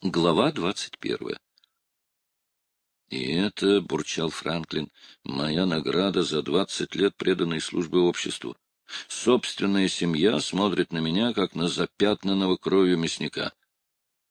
Глава двадцать первая. И это, — бурчал Франклин, — моя награда за двадцать лет преданной службы обществу. Собственная семья смотрит на меня, как на запятнанного кровью мясника.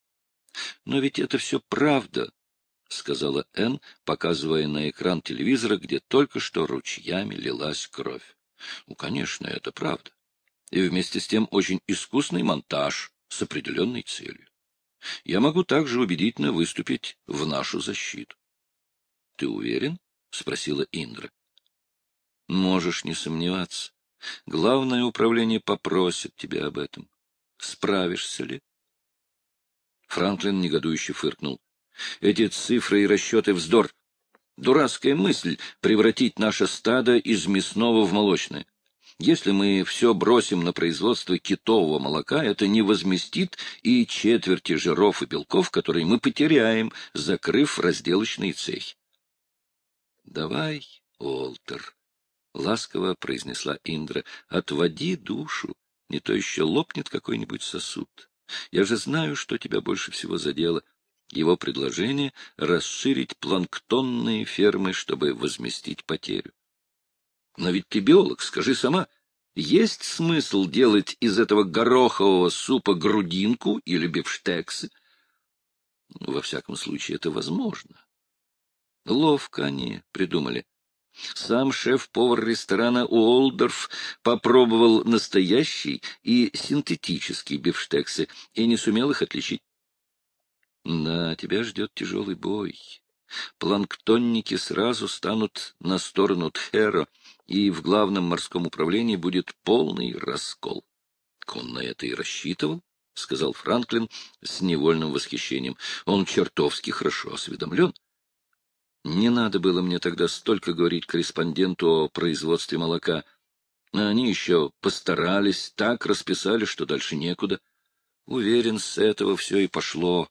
— Но ведь это все правда, — сказала Энн, показывая на экран телевизора, где только что ручьями лилась кровь. — Ну, конечно, это правда. И вместе с тем очень искусный монтаж с определенной целью. Я могу также убедительно выступить в нашу защиту. Ты уверен? — спросила Индра. — Можешь не сомневаться. Главное управление попросит тебя об этом. Справишься ли? Франклин негодующе фыркнул. Эти цифры и расчеты — вздор. Дурацкая мысль — превратить наше стадо из мясного в молочное. Если мы все бросим на производство китового молока, это не возместит и четверти жиров и белков, которые мы потеряем, закрыв разделочные цехи. — Давай, Олтер, — ласково произнесла Индра, — отводи душу, не то еще лопнет какой-нибудь сосуд. Я же знаю, что тебя больше всего задело. Его предложение — расширить планктонные фермы, чтобы возместить потерю. Но ведь ты биолог, скажи сама, есть смысл делать из этого горохового супа грудинку или бифштексы? Во всяком случае, это возможно. Ловко они придумали. Сам шеф-повар ресторана Уолдорф попробовал настоящий и синтетический бифштексы и не сумел их отличить. Да, тебя ждет тяжелый бой. Планктонники сразу станут на сторону Тхеро, и в главном морском управлении будет полный раскол. Он на это и рассчитывал. — сказал Франклин с невольным восхищением. — Он чертовски хорошо осведомлен. Не надо было мне тогда столько говорить корреспонденту о производстве молока. Они еще постарались, так расписали, что дальше некуда. Уверен, с этого все и пошло.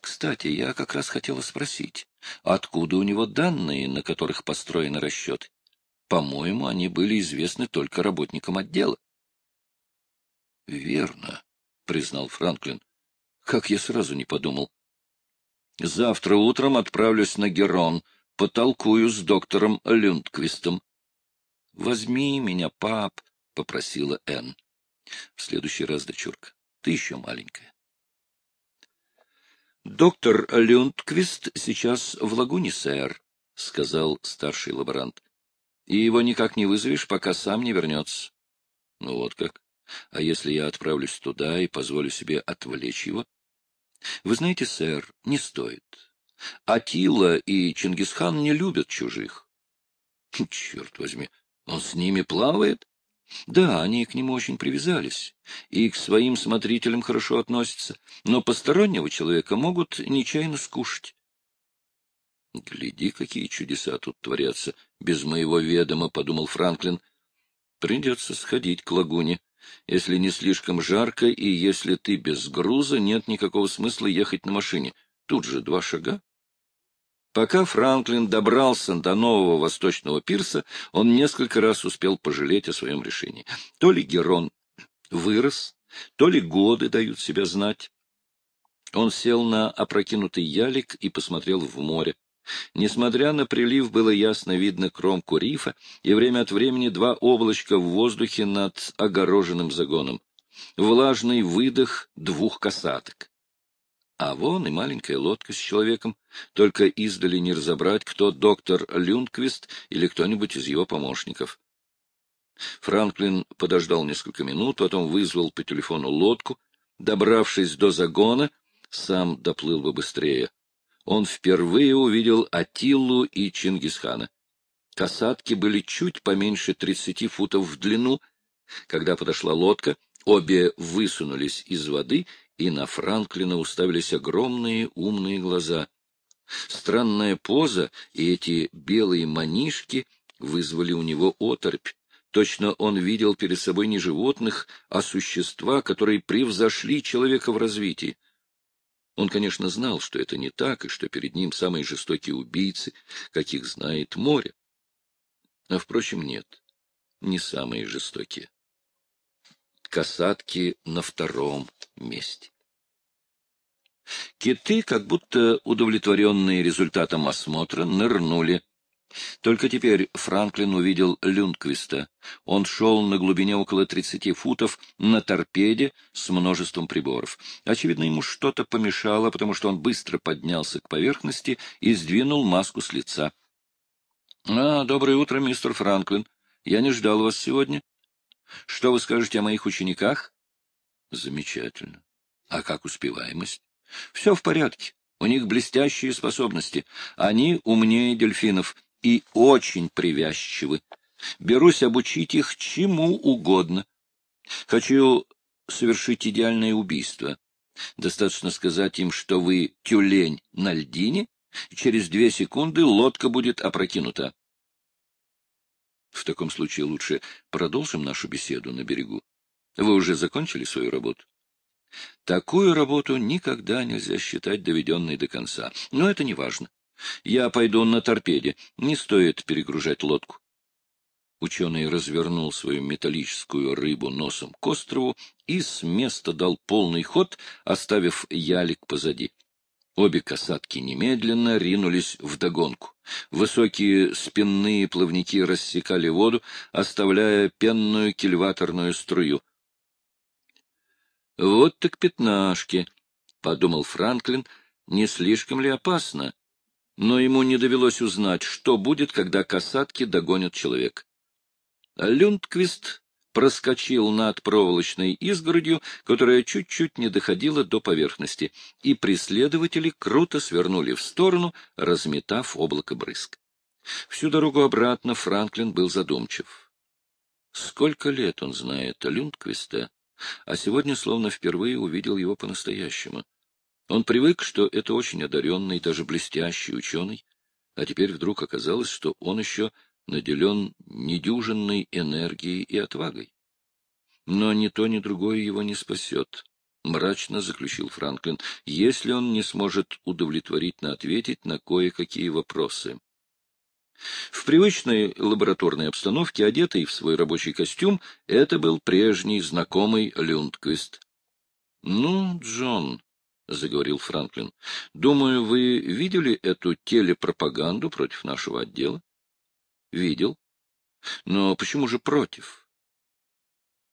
Кстати, я как раз хотела спросить, откуда у него данные, на которых построены расчеты? По-моему, они были известны только работникам отдела. — Верно, — признал Франклин. — Как я сразу не подумал. Завтра утром отправлюсь на Герон, потолкую с доктором Люндквистом. — Возьми меня, пап, — попросила Энн. — В следующий раз, дочурка, ты еще маленькая. — Доктор Люндквист сейчас в лагуне, сэр, — сказал старший лаборант. — И его никак не вызовешь, пока сам не вернется. — Ну вот как. А если я отправлюсь туда и позволю себе отвлечь его? Вы знаете, сэр, не стоит. Атила и Чингисхан не любят чужих. Черт возьми, он с ними плавает? Да, они к нему очень привязались и к своим смотрителям хорошо относятся, но постороннего человека могут нечаянно скушать. Гляди, какие чудеса тут творятся, без моего ведома, — подумал Франклин. Придется сходить к лагуне. Если не слишком жарко и если ты без груза, нет никакого смысла ехать на машине. Тут же два шага. Пока Франклин добрался до нового восточного пирса, он несколько раз успел пожалеть о своем решении. То ли Герон вырос, то ли годы дают себя знать. Он сел на опрокинутый ялик и посмотрел в море. Несмотря на прилив, было ясно видно кромку рифа и время от времени два облачка в воздухе над огороженным загоном. Влажный выдох двух касаток. А вон и маленькая лодка с человеком, только издали не разобрать, кто доктор Люндквист или кто-нибудь из его помощников. Франклин подождал несколько минут, потом вызвал по телефону лодку. Добравшись до загона, сам доплыл бы быстрее он впервые увидел Атиллу и Чингисхана. Касатки были чуть поменьше тридцати футов в длину. Когда подошла лодка, обе высунулись из воды, и на Франклина уставились огромные умные глаза. Странная поза и эти белые манишки вызвали у него оторопь. Точно он видел перед собой не животных, а существа, которые превзошли человека в развитии. Он, конечно, знал, что это не так, и что перед ним самые жестокие убийцы, каких знает море. А, впрочем, нет, не самые жестокие. Касатки на втором месте. Киты, как будто удовлетворенные результатом осмотра, нырнули. Только теперь Франклин увидел Люндквиста. Он шел на глубине около тридцати футов на торпеде с множеством приборов. Очевидно, ему что-то помешало, потому что он быстро поднялся к поверхности и сдвинул маску с лица. — А, доброе утро, мистер Франклин. Я не ждал вас сегодня. Что вы скажете о моих учениках? — Замечательно. А как успеваемость? — Все в порядке. У них блестящие способности. Они умнее дельфинов и очень привязчивы. Берусь обучить их чему угодно. Хочу совершить идеальное убийство. Достаточно сказать им, что вы тюлень на льдине, и через две секунды лодка будет опрокинута. В таком случае лучше продолжим нашу беседу на берегу. Вы уже закончили свою работу? Такую работу никогда нельзя считать доведенной до конца. Но это не важно. Я пойду на торпеде. Не стоит перегружать лодку. Ученый развернул свою металлическую рыбу носом к острову и с места дал полный ход, оставив ялик позади. Обе касатки немедленно ринулись в догонку. Высокие спинные плавники рассекали воду, оставляя пенную кильваторную струю. «Вот так пятнашки», — подумал Франклин, — «не слишком ли опасно?» Но ему не довелось узнать, что будет, когда касатки догонят человека. Люндквист проскочил над проволочной изгородью, которая чуть-чуть не доходила до поверхности, и преследователи круто свернули в сторону, разметав облако брызг. Всю дорогу обратно Франклин был задумчив. Сколько лет он знает Люндквиста, а сегодня словно впервые увидел его по-настоящему. Он привык, что это очень одаренный, даже блестящий ученый, а теперь вдруг оказалось, что он еще наделен недюжинной энергией и отвагой. Но ни то, ни другое его не спасет, — мрачно заключил Франклин, — если он не сможет удовлетворительно ответить на кое-какие вопросы. В привычной лабораторной обстановке, одетый в свой рабочий костюм, это был прежний знакомый Люндквист. — Ну, Джон, — заговорил Франклин, — думаю, вы видели эту телепропаганду против нашего отдела? Видел. Но почему же против?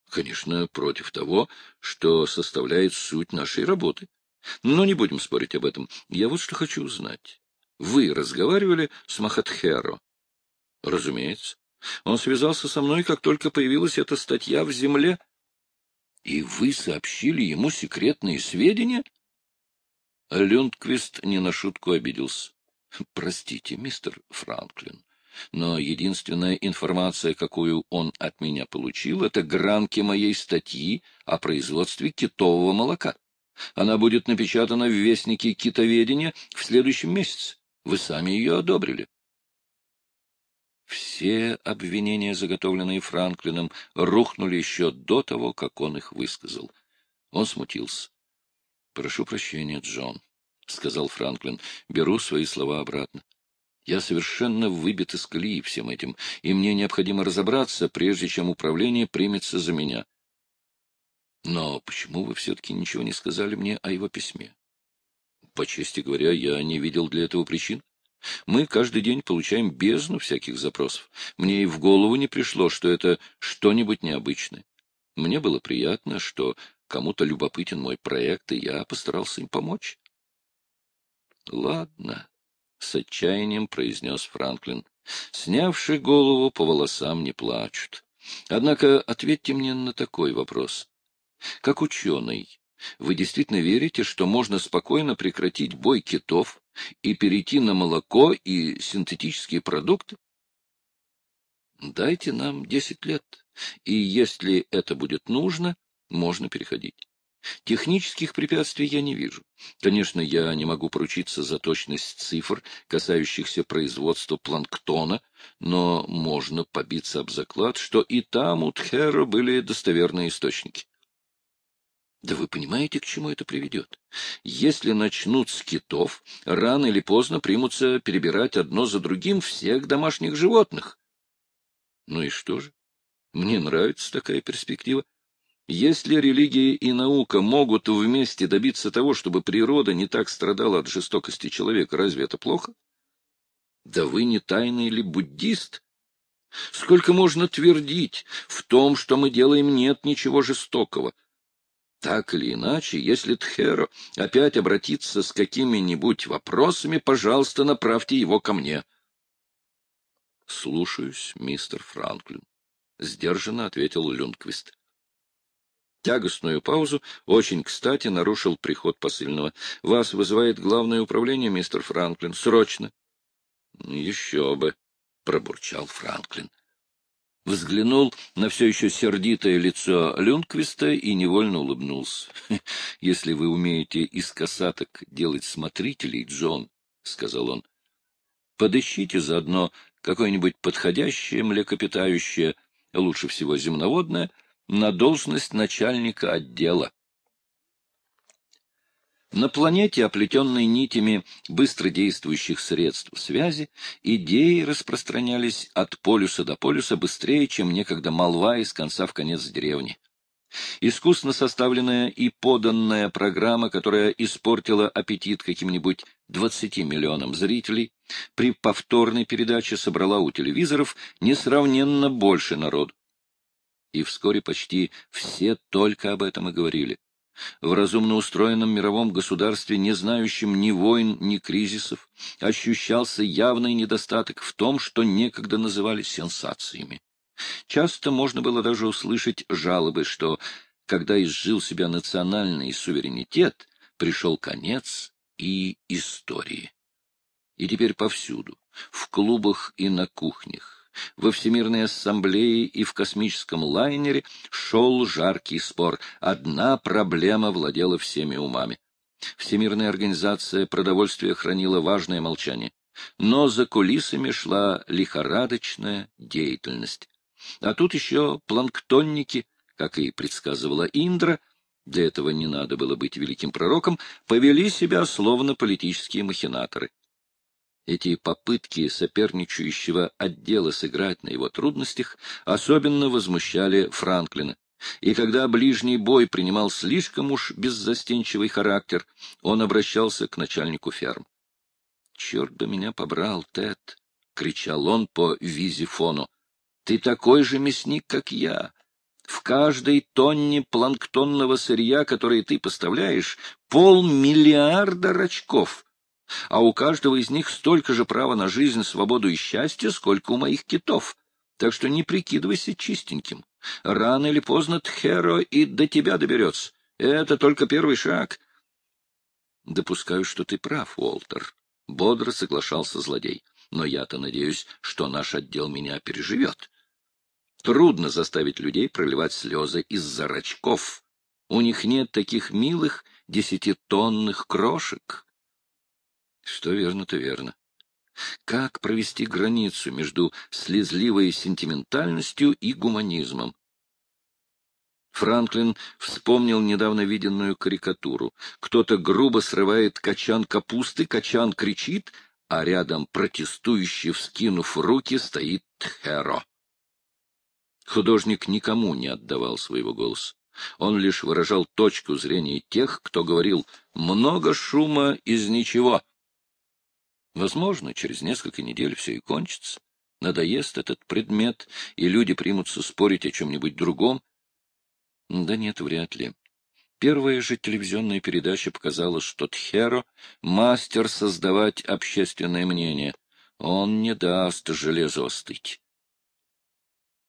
Конечно, против того, что составляет суть нашей работы. Но не будем спорить об этом. Я вот что хочу узнать. Вы разговаривали с Махатхеро? Разумеется. Он связался со мной, как только появилась эта статья в «Земле». И вы сообщили ему секретные сведения? Люндквист не на шутку обиделся. Простите, мистер Франклин, но единственная информация, какую он от меня получил, это гранки моей статьи о производстве китового молока. Она будет напечатана в Вестнике китоведения в следующем месяце. Вы сами ее одобрили. Все обвинения, заготовленные Франклином, рухнули еще до того, как он их высказал. Он смутился. — Прошу прощения, Джон, — сказал Франклин. — Беру свои слова обратно. Я совершенно выбит из колеи всем этим, и мне необходимо разобраться, прежде чем управление примется за меня. Но почему вы все-таки ничего не сказали мне о его письме? По чести говоря, я не видел для этого причин. Мы каждый день получаем бездну всяких запросов. Мне и в голову не пришло, что это что-нибудь необычное. Мне было приятно, что кому-то любопытен мой проект, и я постарался им помочь. — Ладно, с отчаянием произнес Франклин. Снявши голову, по волосам не плачут. Однако ответьте мне на такой вопрос. Как ученый, вы действительно верите, что можно спокойно прекратить бой китов и перейти на молоко и синтетические продукты? Дайте нам десять лет, и если это будет нужно, можно переходить. Технических препятствий я не вижу. Конечно, я не могу поручиться за точность цифр, касающихся производства планктона, но можно побиться об заклад, что и там у Тхера были достоверные источники. Да вы понимаете, к чему это приведет? Если начнут с китов, рано или поздно примутся перебирать одно за другим всех домашних животных. Ну и что же? Мне нравится такая перспектива. Если религия и наука могут вместе добиться того, чтобы природа не так страдала от жестокости человека, разве это плохо? Да вы не тайный ли буддист? Сколько можно твердить, в том, что мы делаем, нет ничего жестокого. Так или иначе, если Тхеро опять обратится с какими-нибудь вопросами, пожалуйста, направьте его ко мне. — Слушаюсь, мистер Франклин, — сдержанно ответил Люндквист. Тягостную паузу очень кстати нарушил приход посыльного. — Вас вызывает главное управление, мистер Франклин. Срочно. — Еще бы, — пробурчал Франклин. Взглянул на все еще сердитое лицо Люнквиста и невольно улыбнулся. — Если вы умеете из касаток делать смотрителей, Джон, — сказал он, — подыщите заодно какое-нибудь подходящее млекопитающее, лучше всего земноводное, — на должность начальника отдела. На планете, оплетенной нитями быстродействующих средств связи, идеи распространялись от полюса до полюса быстрее, чем некогда молва из конца в конец деревни. Искусно составленная и поданная программа, которая испортила аппетит каким-нибудь 20 миллионам зрителей, при повторной передаче собрала у телевизоров несравненно больше народу и вскоре почти все только об этом и говорили. В разумно устроенном мировом государстве, не знающем ни войн, ни кризисов, ощущался явный недостаток в том, что некогда называли сенсациями. Часто можно было даже услышать жалобы, что, когда изжил себя национальный суверенитет, пришел конец и истории. И теперь повсюду, в клубах и на кухнях, во Всемирной ассамблее и в космическом лайнере шел жаркий спор. Одна проблема владела всеми умами. Всемирная организация продовольствия хранила важное молчание. Но за кулисами шла лихорадочная деятельность. А тут еще планктонники, как и предсказывала Индра, для этого не надо было быть великим пророком, повели себя словно политические махинаторы. Эти попытки соперничающего отдела сыграть на его трудностях особенно возмущали Франклина. И когда ближний бой принимал слишком уж беззастенчивый характер, он обращался к начальнику ферм. — Черт бы меня побрал, Тед! — кричал он по визифону. — Ты такой же мясник, как я. В каждой тонне планктонного сырья, которое ты поставляешь, полмиллиарда рачков — а у каждого из них столько же права на жизнь, свободу и счастье, сколько у моих китов. Так что не прикидывайся чистеньким. Рано или поздно Тхеро и до тебя доберется. Это только первый шаг. Допускаю, что ты прав, Уолтер. Бодро соглашался злодей. Но я-то надеюсь, что наш отдел меня переживет. Трудно заставить людей проливать слезы из-за рачков. У них нет таких милых десятитонных крошек. Что верно, то верно. Как провести границу между слезливой сентиментальностью и гуманизмом? Франклин вспомнил недавно виденную карикатуру. Кто-то грубо срывает качан капусты, качан кричит, а рядом протестующий, вскинув руки, стоит Херо. Художник никому не отдавал своего голоса. Он лишь выражал точку зрения тех, кто говорил «много шума из ничего». Возможно, через несколько недель все и кончится. Надоест этот предмет, и люди примутся спорить о чем-нибудь другом. Да нет, вряд ли. Первая же телевизионная передача показала, что Тхеро — мастер создавать общественное мнение. Он не даст железу остыть.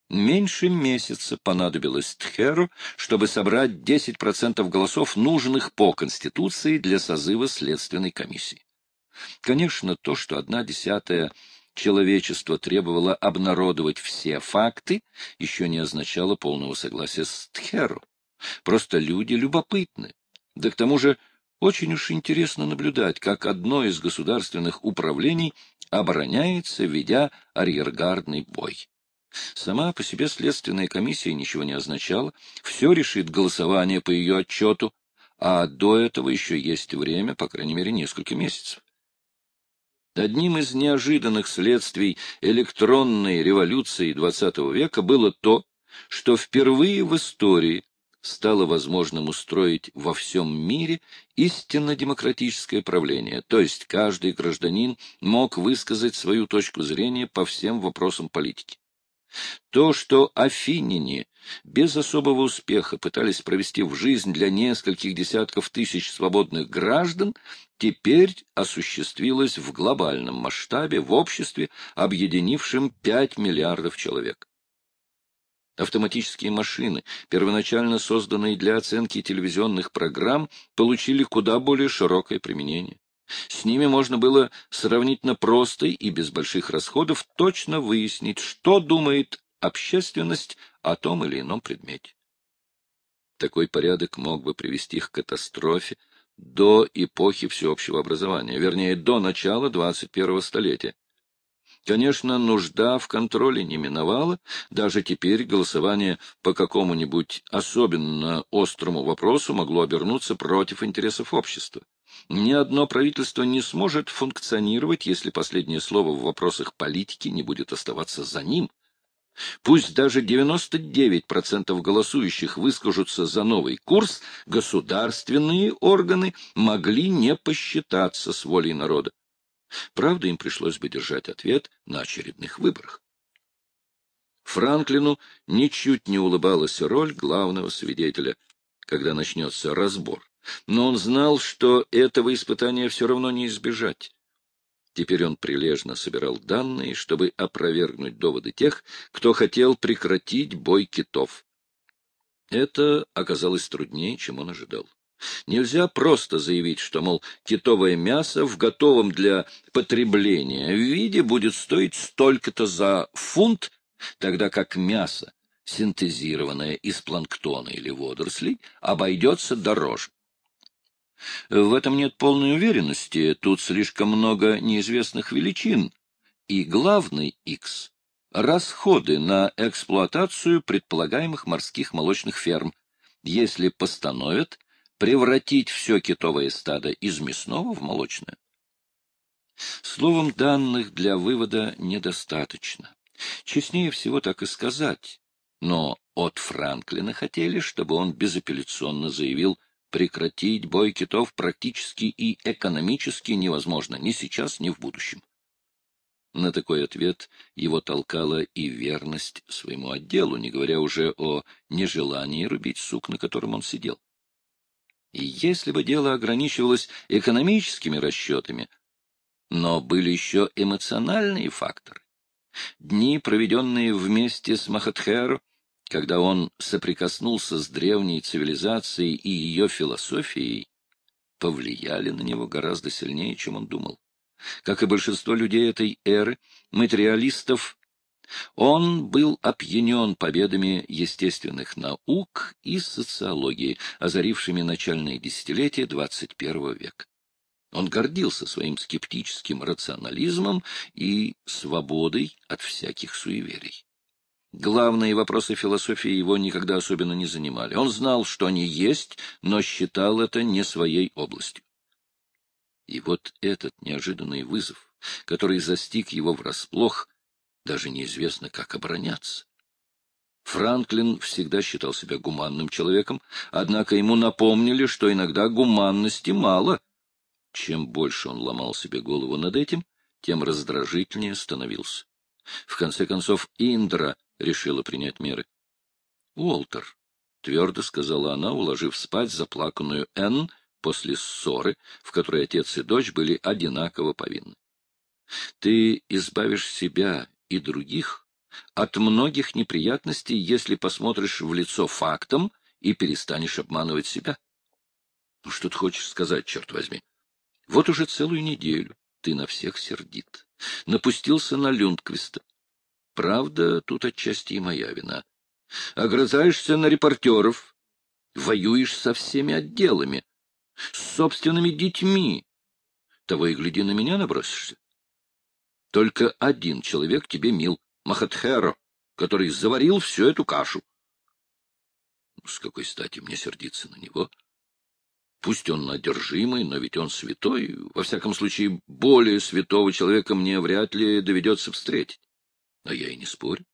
Меньше месяца понадобилось Тхеру, чтобы собрать 10% голосов, нужных по Конституции для созыва Следственной комиссии. Конечно, то, что одна десятая человечества требовало обнародовать все факты, еще не означало полного согласия с Тхеру. Просто люди любопытны. Да к тому же очень уж интересно наблюдать, как одно из государственных управлений обороняется, ведя арьергардный бой. Сама по себе следственная комиссия ничего не означала, все решит голосование по ее отчету, а до этого еще есть время, по крайней мере, несколько месяцев. Одним из неожиданных следствий электронной революции XX века было то, что впервые в истории стало возможным устроить во всем мире истинно демократическое правление, то есть каждый гражданин мог высказать свою точку зрения по всем вопросам политики. То, что афиняне без особого успеха пытались провести в жизнь для нескольких десятков тысяч свободных граждан, теперь осуществилось в глобальном масштабе в обществе, объединившем 5 миллиардов человек. Автоматические машины, первоначально созданные для оценки телевизионных программ, получили куда более широкое применение. С ними можно было сравнительно просто и без больших расходов точно выяснить, что думает общественность о том или ином предмете. Такой порядок мог бы привести к катастрофе до эпохи всеобщего образования, вернее, до начала 21-го столетия. Конечно, нужда в контроле не миновала, даже теперь голосование по какому-нибудь особенно острому вопросу могло обернуться против интересов общества. Ни одно правительство не сможет функционировать, если последнее слово в вопросах политики не будет оставаться за ним. Пусть даже 99% голосующих выскажутся за новый курс, государственные органы могли не посчитаться с волей народа. Правда, им пришлось бы держать ответ на очередных выборах. Франклину ничуть не улыбалась роль главного свидетеля, когда начнется разбор. Но он знал, что этого испытания все равно не избежать. Теперь он прилежно собирал данные, чтобы опровергнуть доводы тех, кто хотел прекратить бой китов. Это оказалось труднее, чем он ожидал. Нельзя просто заявить, что, мол, китовое мясо в готовом для потребления виде будет стоить столько-то за фунт, тогда как мясо, синтезированное из планктона или водорослей, обойдется дороже. В этом нет полной уверенности, тут слишком много неизвестных величин. И главный X — расходы на эксплуатацию предполагаемых морских молочных ферм, если постановят превратить все китовое стадо из мясного в молочное. Словом, данных для вывода недостаточно. Честнее всего так и сказать. Но от Франклина хотели, чтобы он безапелляционно заявил, прекратить бой китов практически и экономически невозможно ни сейчас, ни в будущем. На такой ответ его толкала и верность своему отделу, не говоря уже о нежелании рубить сук, на котором он сидел. И если бы дело ограничивалось экономическими расчетами, но были еще эмоциональные факторы. Дни, проведенные вместе с Махатхеру, когда он соприкоснулся с древней цивилизацией и ее философией, повлияли на него гораздо сильнее, чем он думал. Как и большинство людей этой эры, материалистов, он был опьянен победами естественных наук и социологии, озарившими начальные десятилетия XXI века. Он гордился своим скептическим рационализмом и свободой от всяких суеверий. Главные вопросы философии его никогда особенно не занимали. Он знал, что они есть, но считал это не своей областью. И вот этот неожиданный вызов, который застиг его врасплох, даже неизвестно, как обороняться. Франклин всегда считал себя гуманным человеком, однако ему напомнили, что иногда гуманности мало. Чем больше он ломал себе голову над этим, тем раздражительнее становился. В конце концов, Индра решила принять меры. — Уолтер, — твердо сказала она, уложив спать заплаканную Энн после ссоры, в которой отец и дочь были одинаково повинны. — Ты избавишь себя и других от многих неприятностей, если посмотришь в лицо фактам и перестанешь обманывать себя. Ну, что ты хочешь сказать, черт возьми? Вот уже целую неделю ты на всех сердит. Напустился на Люндквиста. Правда, тут отчасти и моя вина. Огрызаешься на репортеров, воюешь со всеми отделами, с собственными детьми. Того и гляди, на меня набросишься. Только один человек тебе мил — Махатхеро, который заварил всю эту кашу. С какой стати мне сердиться на него? Пусть он одержимый, но ведь он святой. Во всяком случае, более святого человека мне вряд ли доведется встретить. А я и не спорю.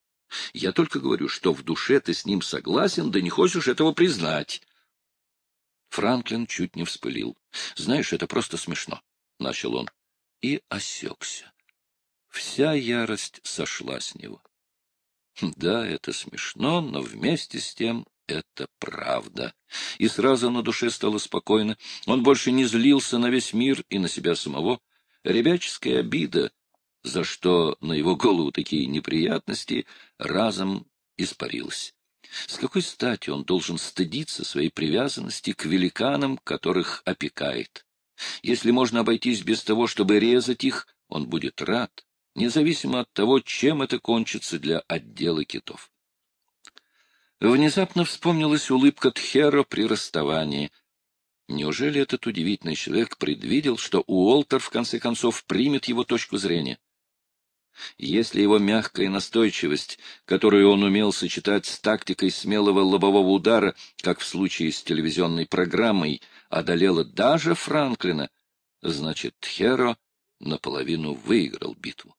Я только говорю, что в душе ты с ним согласен, да не хочешь этого признать. Франклин чуть не вспылил. — Знаешь, это просто смешно, — начал он. И осекся. Вся ярость сошла с него. Да, это смешно, но вместе с тем это правда. И сразу на душе стало спокойно. Он больше не злился на весь мир и на себя самого. Ребяческая обида, за что на его голову такие неприятности, разом испарилась. С какой стати он должен стыдиться своей привязанности к великанам, которых опекает? Если можно обойтись без того, чтобы резать их, он будет рад, независимо от того, чем это кончится для отдела китов. Внезапно вспомнилась улыбка Тхеро при расставании. Неужели этот удивительный человек предвидел, что Уолтер в конце концов примет его точку зрения? Если его мягкая настойчивость, которую он умел сочетать с тактикой смелого лобового удара, как в случае с телевизионной программой, одолела даже Франклина, значит, Тхеро наполовину выиграл битву.